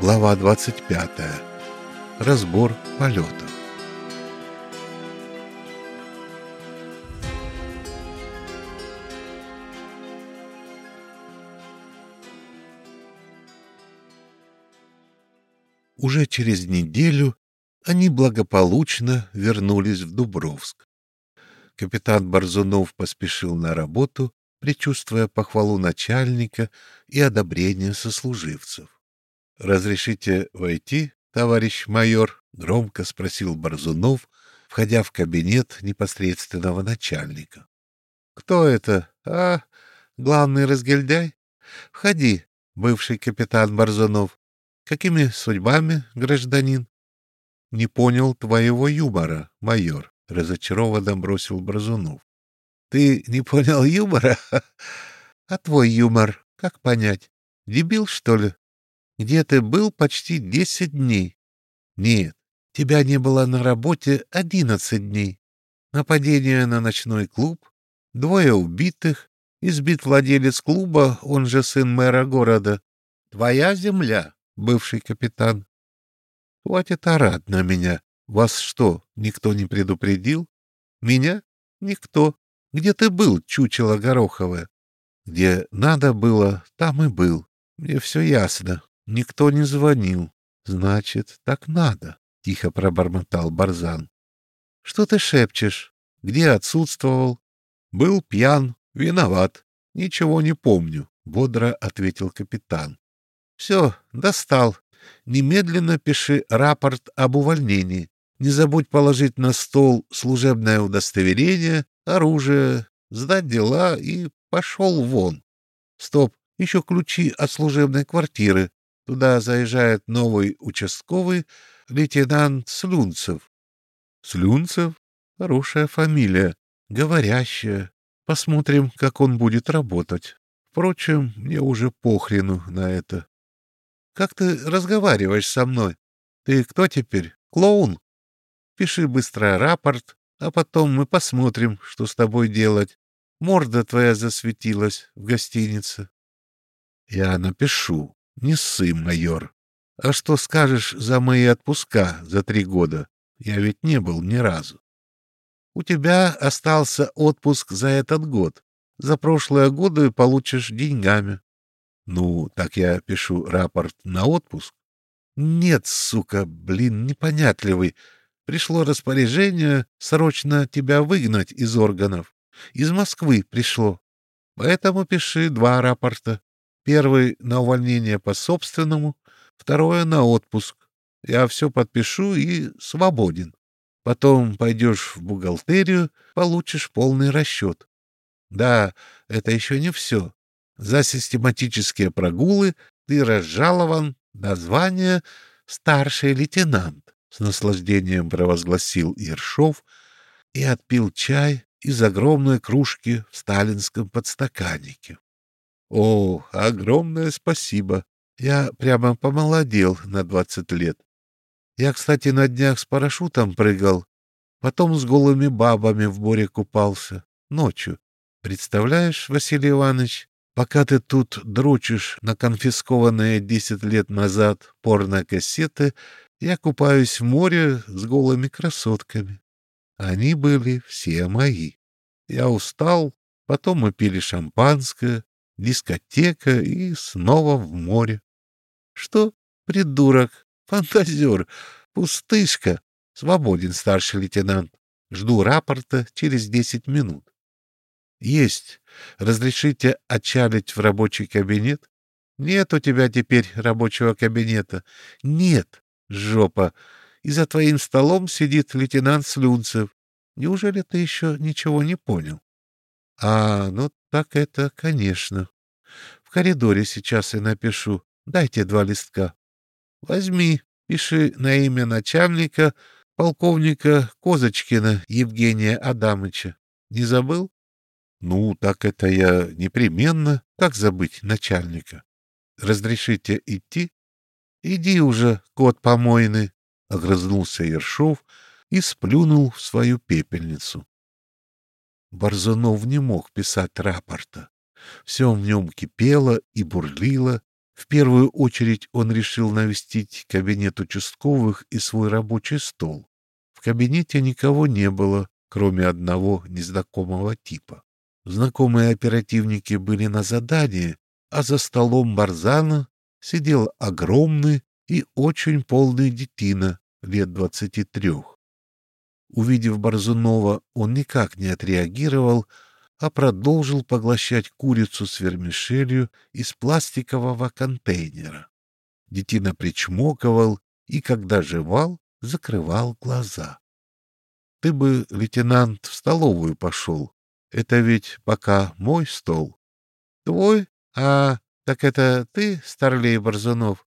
Глава 25. Разбор полета. Уже через неделю они благополучно вернулись в Дубровск. Капитан Борзунов поспешил на работу, предчувствуя похвалу начальника и одобрение сослуживцев. «Разрешите войти, товарищ майор?» — громко спросил Борзунов, входя в кабинет непосредственного начальника. «Кто это? А, главный разгильдяй? Входи, бывший капитан Борзунов. Какими судьбами, гражданин?» «Не понял твоего юмора, майор», — разочарованно бросил Борзунов. «Ты не понял юмора? А твой юмор, как понять? Дебил, что ли?» Где ты был почти десять дней. Нет, тебя не было на работе одиннадцать дней. Нападение на ночной клуб, двое убитых, избит владелец клуба, он же сын мэра города. Твоя земля, бывший капитан. Хватит орать на меня. Вас что, никто не предупредил? Меня? Никто. Где ты был, чучело гороховое? Где надо было, там и был. Мне все ясно. Никто не звонил. Значит, так надо, — тихо пробормотал Барзан. — Что ты шепчешь? Где отсутствовал? — Был пьян, виноват. Ничего не помню, — бодро ответил капитан. — Все, достал. Немедленно пиши рапорт об увольнении. Не забудь положить на стол служебное удостоверение, оружие, сдать дела и пошел вон. Стоп, еще ключи от служебной квартиры. Туда заезжает новый участковый лейтенант Слюнцев. Слюнцев? Хорошая фамилия, говорящая. Посмотрим, как он будет работать. Впрочем, мне уже похрену на это. Как ты разговариваешь со мной? Ты кто теперь? Клоун? Пиши быстро рапорт, а потом мы посмотрим, что с тобой делать. Морда твоя засветилась в гостинице. Я напишу, не ссы, майор. А что скажешь за мои отпуска за три года? Я ведь не был ни разу. У тебя остался отпуск за этот год. За прошлые годы получишь деньгами. Ну, так я пишу рапорт на отпуск. Нет, сука, блин, непонятливый. Пришло распоряжение срочно тебя выгнать из органов. Из Москвы пришло. Поэтому пиши два рапорта. Первый — на увольнение по собственному, второе — на отпуск. Я все подпишу и свободен. Потом пойдешь в бухгалтерию, получишь полный расчет. Да, это еще не все. За систематические прогулы ты разжалован на звание старший лейтенант, с наслаждением провозгласил Ершов и отпил чай из огромной кружки в сталинском подстаканнике. О, огромное спасибо. Я прямо помолодел на двадцать лет. Я, кстати, на днях с парашютом прыгал, потом с голыми бабами в море купался. Ночью. Представляешь, Василий Иванович, пока ты тут дрочишь на конфискованные десять лет назад порно-кассеты, я купаюсь в море с голыми красотками. Они были все мои. Я устал, потом мы пили шампанское, дискотека и снова в море. Что, придурок, фантазер, пустышка, свободен, старший лейтенант. Жду рапорта через десять минут. Есть. Разрешите отчалить в рабочий кабинет? Нет у тебя теперь рабочего кабинета. Нет, жопа. И за твоим столом сидит лейтенант Слюнцев. Неужели ты еще ничего не понял? А, ну так это, конечно. В коридоре сейчас и напишу. Дайте два листка. Возьми, пиши на имя начальника, полковника Козочкина Евгения Адамыча. Не забыл? Ну, так это я непременно. Как забыть начальника? Разрешите идти? Иди уже, кот помойный, — огрызнулся Ершов и сплюнул в свою пепельницу. Борзунов не мог писать рапорта. Все в нем кипело и бурлило, В первую очередь он решил навестить кабинет участковых и свой рабочий стол. В кабинете никого не было, кроме одного незнакомого типа. Знакомые оперативники были на задании, а за столом Барзана сидел огромный и очень полный детина лет двадцати трех. Увидев Борзунова, он никак не отреагировал, а продолжил поглощать курицу с вермишелью из пластикового контейнера. Детина причмокивал и, когда жевал, закрывал глаза. — Ты бы, лейтенант, в столовую пошел. Это ведь пока мой стол. — Твой? А, так это ты, старлей Борзунов?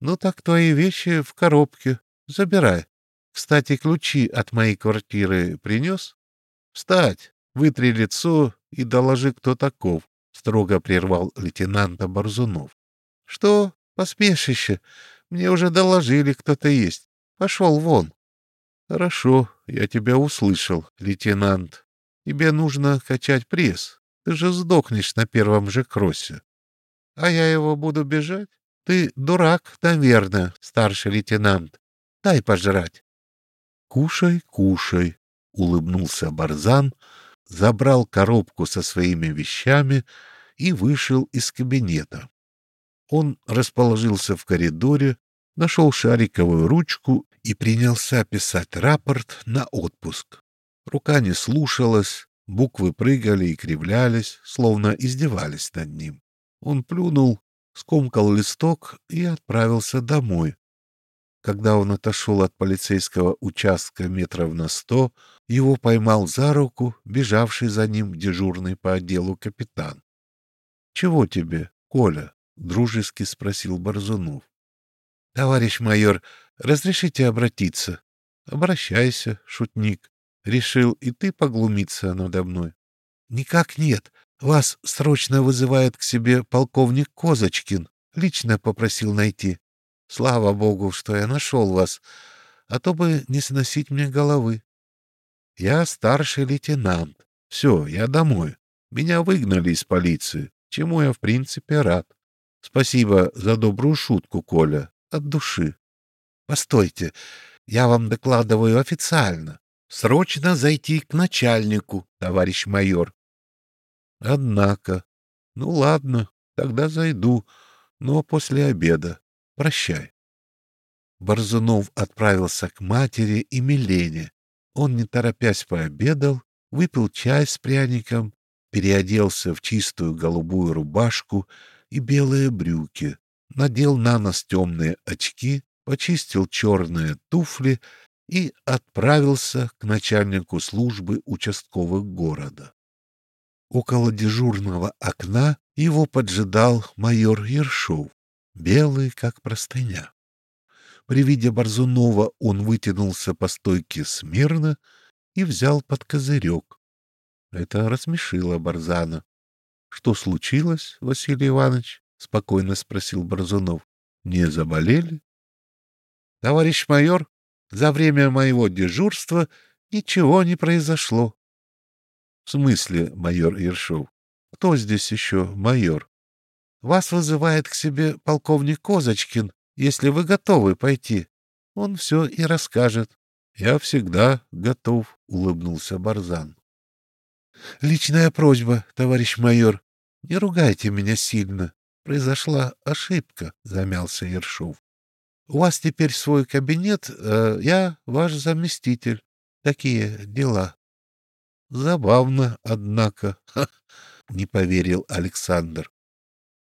Ну так твои вещи в коробке. Забирай. Кстати, ключи от моей квартиры принес? Встать, вытри лицо и доложи, кто таков, — строго прервал лейтенанта Борзунов. — Что? Посмешище? Мне уже доложили, кто-то есть. Пошел вон. — Хорошо, я тебя услышал, лейтенант. Тебе нужно качать пресс. Ты же сдохнешь на первом же кроссе. — А я его буду бежать? Ты дурак, наверное, старший лейтенант. Дай пожрать. «Кушай, кушай», — улыбнулся Барзан, забрал коробку со своими вещами и вышел из кабинета. Он расположился в коридоре, нашел шариковую ручку и принялся писать рапорт на отпуск. Рука не слушалась, буквы прыгали и кривлялись, словно издевались над ним. Он плюнул, скомкал листок и отправился домой, когда он отошел от полицейского участка метров на сто, его поймал за руку бежавший за ним дежурный по отделу капитан. — Чего тебе, Коля? — дружески спросил Борзунов. — Товарищ майор, разрешите обратиться? — Обращайся, шутник. Решил и ты поглумиться надо мной? — Никак нет. Вас срочно вызывает к себе полковник Козочкин. Лично попросил найти. Слава богу, что я нашел вас, а то бы не сносить мне головы. Я старший лейтенант. Все, я домой. Меня выгнали из полиции, чему я, в принципе, рад. Спасибо за добрую шутку, Коля, от души. Постойте, я вам докладываю официально. Срочно зайти к начальнику, товарищ майор. Однако, ну ладно, тогда зайду, но после обеда. Прощай. Борзунов отправился к матери и Милене. Он, не торопясь, пообедал, выпил чай с пряником, переоделся в чистую голубую рубашку и белые брюки, надел на нос темные очки, почистил черные туфли и отправился к начальнику службы участковых города. Около дежурного окна его поджидал майор Ершов белый, как простыня. При виде Борзунова он вытянулся по стойке смирно и взял под козырек. Это рассмешило Барзана. — Что случилось, Василий Иванович? — спокойно спросил Борзунов. — Не заболели? — Товарищ майор, за время моего дежурства ничего не произошло. — В смысле, майор Ершов? Кто здесь еще майор? Вас вызывает к себе полковник Козочкин, если вы готовы пойти. Он все и расскажет. — Я всегда готов, — улыбнулся Барзан. — Личная просьба, товарищ майор. Не ругайте меня сильно. Произошла ошибка, — замялся Ершов. — У вас теперь свой кабинет, а я ваш заместитель. Такие дела. — Забавно, однако, — не поверил Александр.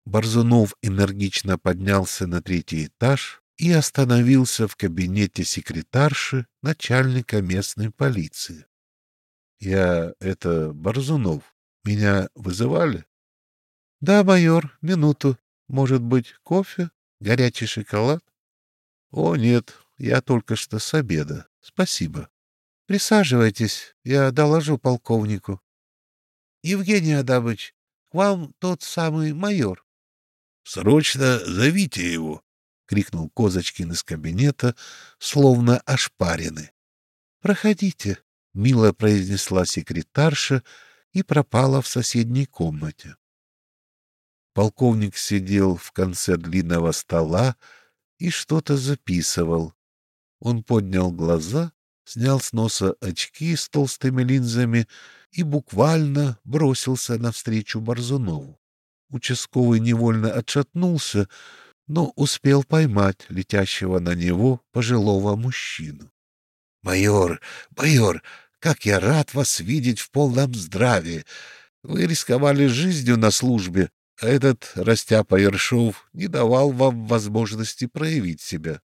Борзунов энергично поднялся на третий этаж и остановился в кабинете секретарши начальника местной полиции. — Я это Борзунов. Меня вызывали? — Да, майор, минуту. Может быть, кофе? Горячий шоколад? — О, нет, я только что с обеда. Спасибо. — Присаживайтесь, я доложу полковнику. — Евгений Адамович, к вам тот самый майор. Срочно зовите его! — крикнул Козочкин из кабинета, словно ошпаренный. — Проходите, — мило произнесла секретарша и пропала в соседней комнате. Полковник сидел в конце длинного стола и что-то записывал. Он поднял глаза, снял с носа очки с толстыми линзами и буквально бросился навстречу Борзунову. Участковый невольно отшатнулся, но успел поймать летящего на него пожилого мужчину. — Майор, майор, как я рад вас видеть в полном здравии! Вы рисковали жизнью на службе, а этот растяпа Ершов не давал вам возможности проявить себя.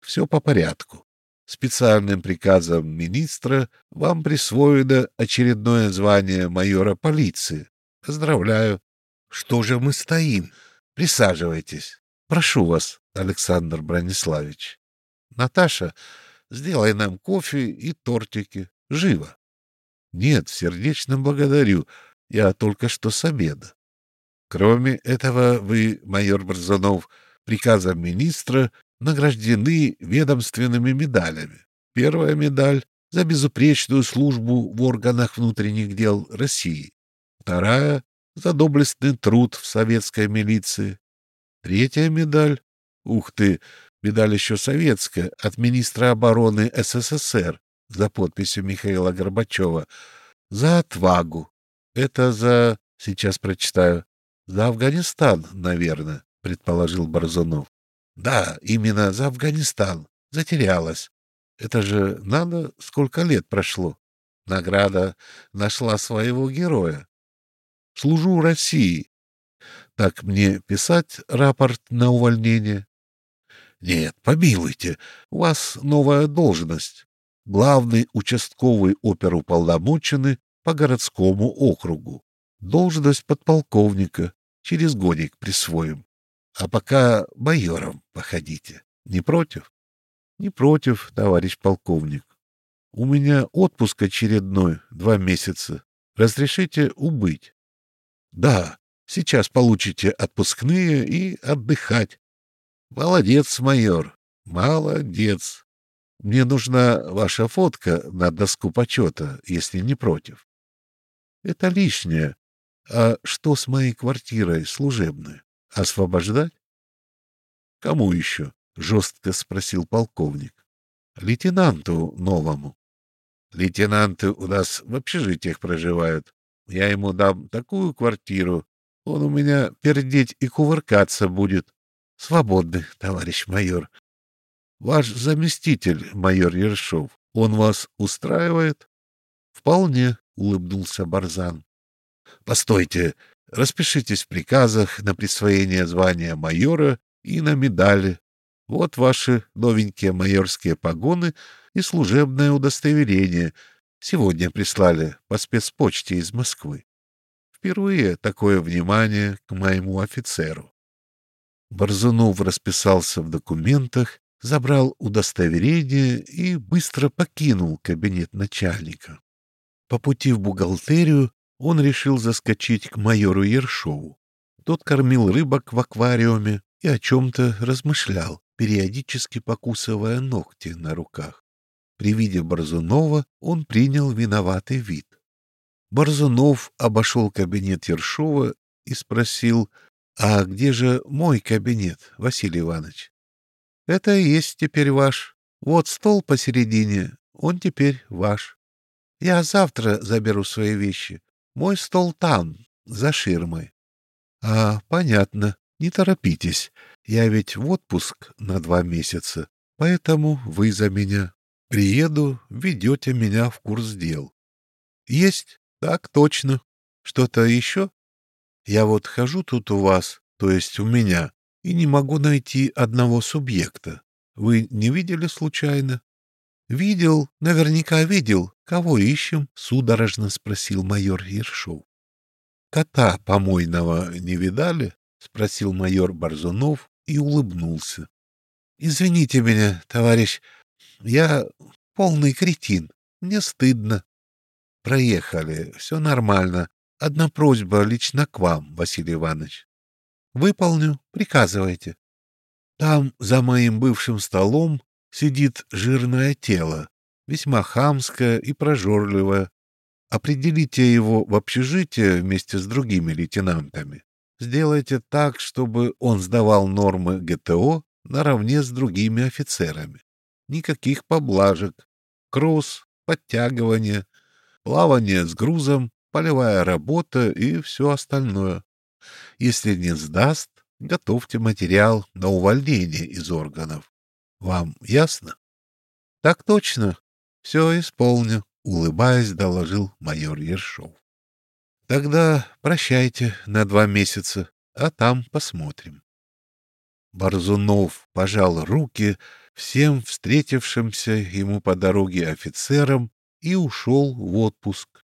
Все по порядку. Специальным приказом министра вам присвоено очередное звание майора полиции. Поздравляю. Что же мы стоим? Присаживайтесь. Прошу вас, Александр Брониславич. Наташа, сделай нам кофе и тортики. Живо. Нет, сердечно благодарю. Я только что с обеда. Кроме этого, вы, майор Борзунов, приказом министра награждены ведомственными медалями. Первая медаль — за безупречную службу в органах внутренних дел России. Вторая — за доблестный труд в советской милиции. Третья медаль — ух ты, медаль еще советская, от министра обороны СССР за подписью Михаила Горбачева, за отвагу. Это за... сейчас прочитаю. За Афганистан, наверное, предположил Борзунов. Да, именно за Афганистан. Затерялась. Это же надо, сколько лет прошло. Награда нашла своего героя. Служу России. Так мне писать рапорт на увольнение? Нет, помилуйте, у вас новая должность. Главный участковый оперуполномоченный по городскому округу. Должность подполковника через годик присвоим. А пока майором походите. Не против? Не против, товарищ полковник. У меня отпуск очередной, два месяца. Разрешите убыть? Да, сейчас получите отпускные и отдыхать. Молодец, майор, молодец. Мне нужна ваша фотка на доску почета, если не против. Это лишнее. А что с моей квартирой служебной? Освобождать? Кому еще? Жестко спросил полковник. Лейтенанту новому. Лейтенанты у нас в общежитиях проживают. Я ему дам такую квартиру, он у меня пердеть и кувыркаться будет. Свободны, товарищ майор. Ваш заместитель, майор Ершов, он вас устраивает? Вполне, улыбнулся Барзан. Постойте, распишитесь в приказах на присвоение звания майора и на медали. Вот ваши новенькие майорские погоны и служебное удостоверение. Сегодня прислали по спецпочте из Москвы. Впервые такое внимание к моему офицеру. Борзунов расписался в документах, забрал удостоверение и быстро покинул кабинет начальника. По пути в бухгалтерию он решил заскочить к майору Ершову. Тот кормил рыбок в аквариуме и о чем-то размышлял, периодически покусывая ногти на руках. При виде Борзунова он принял виноватый вид. Борзунов обошел кабинет Ершова и спросил, «А где же мой кабинет, Василий Иванович?» «Это и есть теперь ваш. Вот стол посередине, он теперь ваш. Я завтра заберу свои вещи. Мой стол там, за ширмой. — А, понятно. Не торопитесь. Я ведь в отпуск на два месяца, поэтому вы за меня. Приеду, ведете меня в курс дел. — Есть? Так точно. Что-то еще? Я вот хожу тут у вас, то есть у меня, и не могу найти одного субъекта. Вы не видели случайно? — Видел, наверняка видел, «Кого ищем?» — судорожно спросил майор Ершов. «Кота помойного не видали?» — спросил майор Борзунов и улыбнулся. «Извините меня, товарищ, я полный кретин, мне стыдно». «Проехали, все нормально. Одна просьба лично к вам, Василий Иванович». «Выполню, приказывайте». Там, за моим бывшим столом, сидит жирное тело, весьма хамская и прожорливая. Определите его в общежитие вместе с другими лейтенантами. Сделайте так, чтобы он сдавал нормы ГТО наравне с другими офицерами. Никаких поблажек. Кросс, подтягивание, плавание с грузом, полевая работа и все остальное. Если не сдаст, готовьте материал на увольнение из органов. Вам ясно? — Так точно. Все исполню, — улыбаясь, доложил майор Ершов. — Тогда прощайте на два месяца, а там посмотрим. Борзунов пожал руки всем встретившимся ему по дороге офицерам и ушел в отпуск.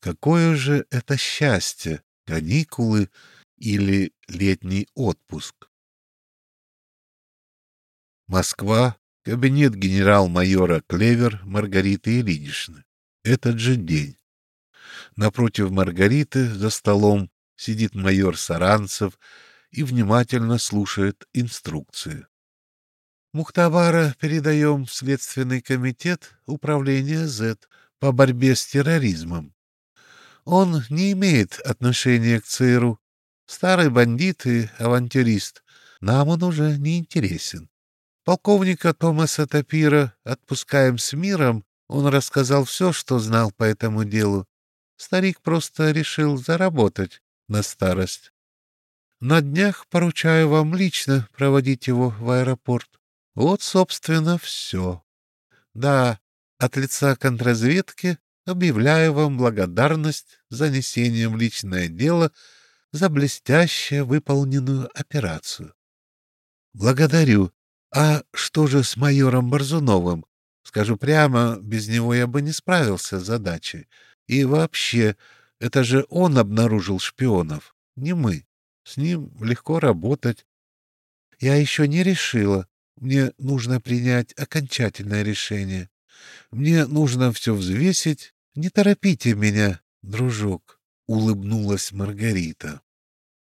Какое же это счастье, каникулы или летний отпуск. Москва, кабинет генерал-майора Клевер Маргариты Ильиничны. Этот же день. Напротив Маргариты за столом сидит майор Саранцев и внимательно слушает инструкции. Мухтабара передаем в Следственный комитет управления Z по борьбе с терроризмом. Он не имеет отношения к ЦРУ. Старый бандит и авантюрист. Нам он уже не интересен. Полковника Томаса Тапира отпускаем с миром. Он рассказал все, что знал по этому делу. Старик просто решил заработать на старость. На днях поручаю вам лично проводить его в аэропорт. Вот, собственно, все. Да, от лица контрразведки объявляю вам благодарность за несением в личное дело за блестяще выполненную операцию. Благодарю. А что же с майором Борзуновым? Скажу прямо, без него я бы не справился с задачей. И вообще, это же он обнаружил шпионов, не мы. С ним легко работать. Я еще не решила. Мне нужно принять окончательное решение. Мне нужно все взвесить. Не торопите меня, дружок, — улыбнулась Маргарита.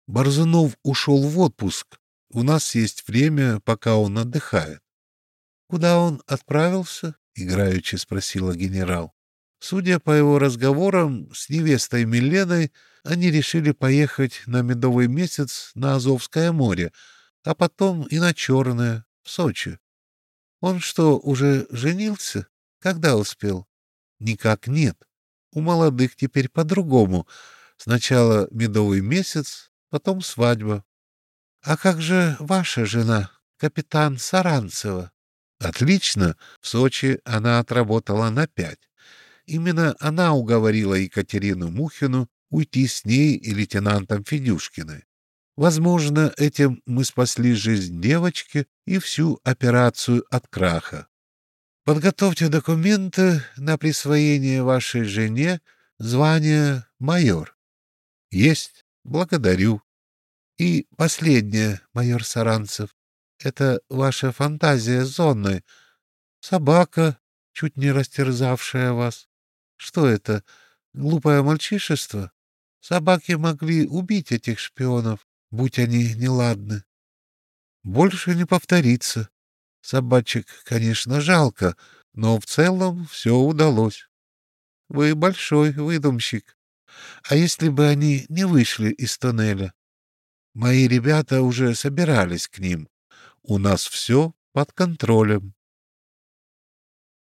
Борзунов ушел в отпуск. У нас есть время, пока он отдыхает. — Куда он отправился? — играючи спросила генерал. Судя по его разговорам с невестой Миленой, они решили поехать на медовый месяц на Азовское море, а потом и на Черное, в Сочи. Он что, уже женился? Когда успел? Никак нет. У молодых теперь по-другому. Сначала медовый месяц, потом свадьба. А как же ваша жена, капитан Саранцева? Отлично. В Сочи она отработала на пять. Именно она уговорила Екатерину Мухину уйти с ней и лейтенантом Федюшкиной. Возможно, этим мы спасли жизнь девочки и всю операцию от краха. Подготовьте документы на присвоение вашей жене звания майор. Есть. Благодарю. И последнее, майор Саранцев. Это ваша фантазия зонной. Собака, чуть не растерзавшая вас. Что это, глупое мальчишество? Собаки могли убить этих шпионов, будь они неладны. Больше не повторится. Собачек, конечно, жалко, но в целом все удалось. Вы большой выдумщик. А если бы они не вышли из тоннеля? Мои ребята уже собирались к ним. У нас все под контролем.